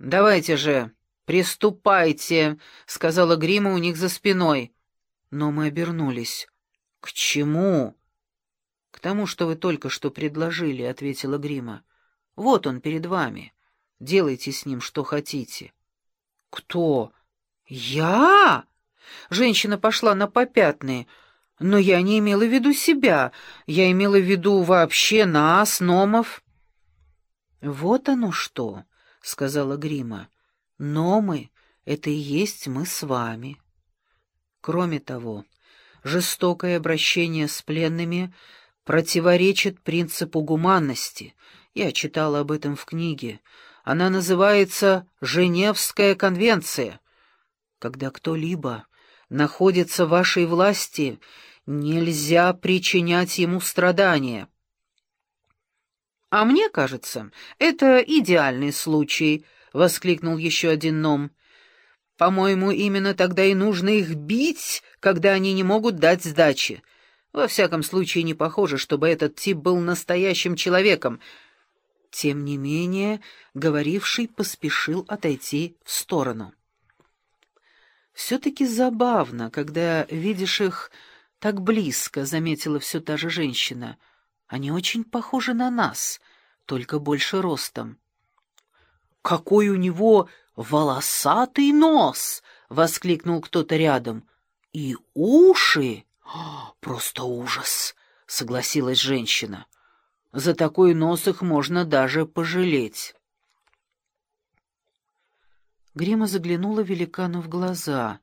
«Давайте же, приступайте», — сказала Грима у них за спиной. Но мы обернулись. «К чему?» «К тому, что вы только что предложили», — ответила Грима. «Вот он перед вами. Делайте с ним что хотите». «Кто? Я?» Женщина пошла на попятные. «Но я не имела в виду себя. Я имела в виду вообще нас, Номов». «Вот оно что», — сказала Грима. «Номы — это и есть мы с вами». Кроме того, жестокое обращение с пленными противоречит принципу гуманности. Я читала об этом в книге. Она называется «Женевская конвенция». Когда кто-либо находится в вашей власти, нельзя причинять ему страдания. «А мне кажется, это идеальный случай», — воскликнул еще один ном. «По-моему, именно тогда и нужно их бить, когда они не могут дать сдачи. Во всяком случае, не похоже, чтобы этот тип был настоящим человеком». Тем не менее, говоривший поспешил отойти в сторону. «Все-таки забавно, когда видишь их так близко», — заметила все та же женщина. «Они очень похожи на нас, только больше ростом». «Какой у него волосатый нос!» — воскликнул кто-то рядом. «И уши! Просто ужас!» — согласилась женщина. «За такой нос их можно даже пожалеть». Грима заглянула великану в глаза.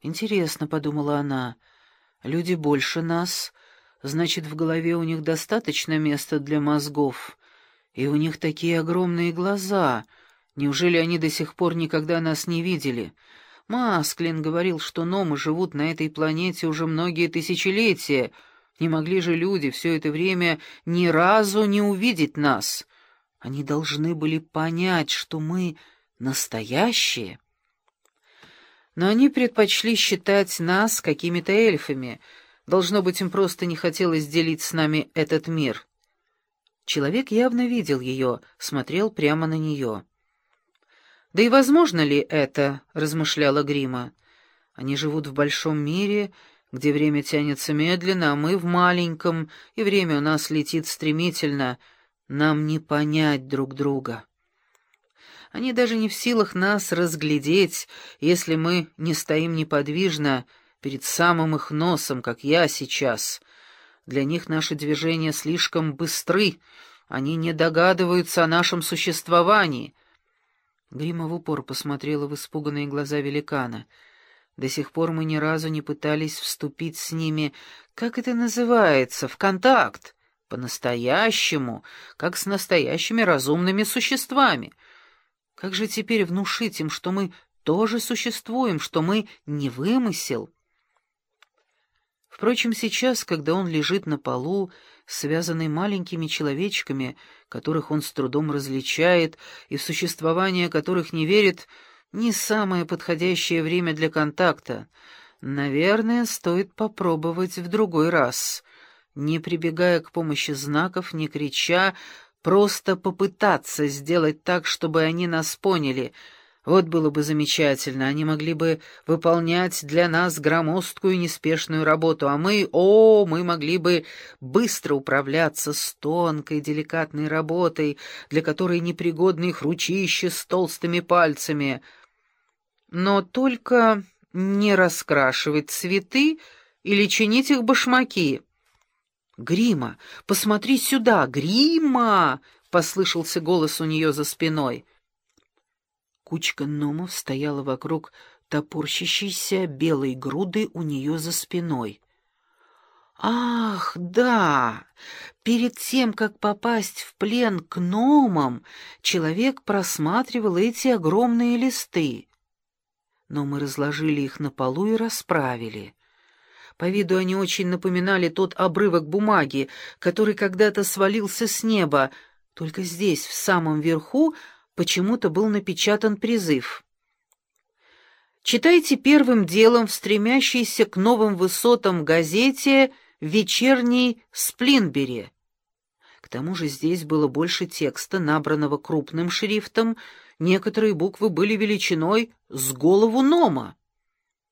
«Интересно», — подумала она, — «люди больше нас, значит, в голове у них достаточно места для мозгов, и у них такие огромные глаза. Неужели они до сих пор никогда нас не видели?» Масклин говорил, что номы живут на этой планете уже многие тысячелетия. Не могли же люди все это время ни разу не увидеть нас. Они должны были понять, что мы настоящие. Но они предпочли считать нас какими-то эльфами. Должно быть, им просто не хотелось делить с нами этот мир. Человек явно видел ее, смотрел прямо на нее. «Да и возможно ли это?» — размышляла Грима. «Они живут в большом мире, где время тянется медленно, а мы в маленьком, и время у нас летит стремительно. Нам не понять друг друга». Они даже не в силах нас разглядеть, если мы не стоим неподвижно перед самым их носом, как я сейчас. Для них наши движения слишком быстры, они не догадываются о нашем существовании. Грима в упор посмотрела в испуганные глаза великана. До сих пор мы ни разу не пытались вступить с ними, как это называется, в контакт, по-настоящему, как с настоящими разумными существами — как же теперь внушить им, что мы тоже существуем, что мы не вымысел? Впрочем, сейчас, когда он лежит на полу, связанный маленькими человечками, которых он с трудом различает и в существование которых не верит, не самое подходящее время для контакта. Наверное, стоит попробовать в другой раз, не прибегая к помощи знаков, не крича, Просто попытаться сделать так, чтобы они нас поняли. Вот было бы замечательно, они могли бы выполнять для нас громоздкую неспешную работу, а мы, о, мы могли бы быстро управляться с тонкой деликатной работой, для которой непригодны их ручище с толстыми пальцами. Но только не раскрашивать цветы или чинить их башмаки. «Грима, посмотри сюда! Грима!» — послышался голос у нее за спиной. Кучка номов стояла вокруг топорщащейся белой груды у нее за спиной. «Ах, да! Перед тем, как попасть в плен к номам, человек просматривал эти огромные листы. Но мы разложили их на полу и расправили». По виду они очень напоминали тот обрывок бумаги, который когда-то свалился с неба, только здесь, в самом верху, почему-то был напечатан призыв. Читайте первым делом в стремящейся к новым высотам газете «Вечерний Сплинбери». К тому же здесь было больше текста, набранного крупным шрифтом, некоторые буквы были величиной с голову Нома.